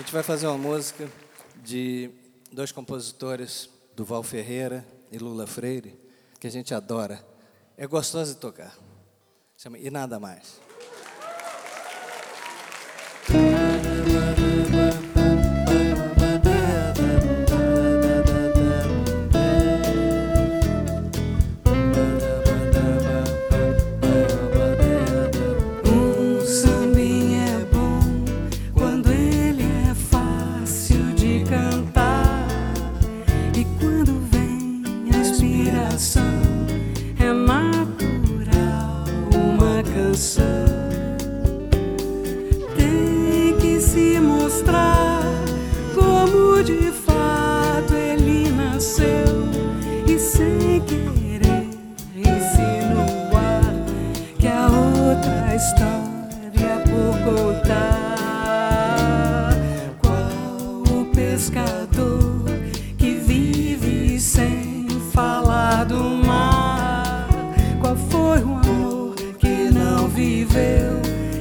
gente vai fazer uma música de dois compositores, Duval Ferreira e Lula Freire, que a gente adora. É gostoso de tocar. Chama E Nada Mais. É natural uma canção. Tem que se mostrar como de fato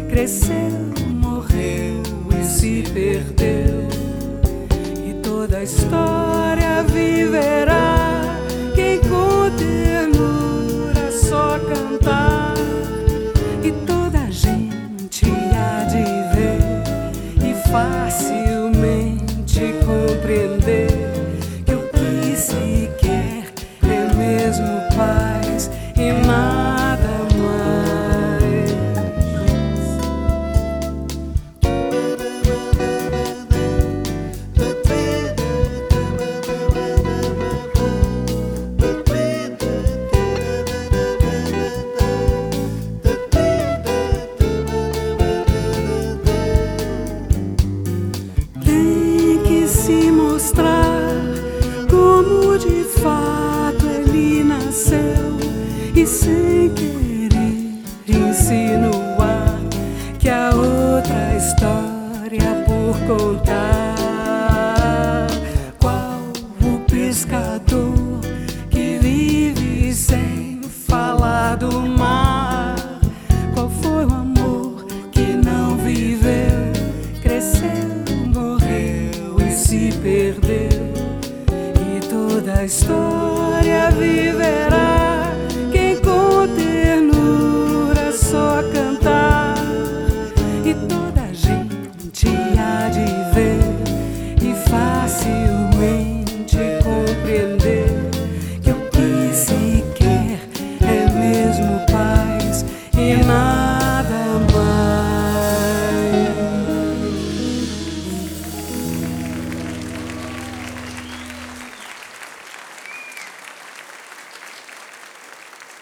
cresceu, morreu e se perdeu? E toda a história viverá quem com ternura só cantar. E toda a gente há de ver e facilmente compreender contar. Qual o pescador que vive sem falar do mar? Qual foi o amor que não viveu, cresceu, morreu e se perdeu? E toda a história viverá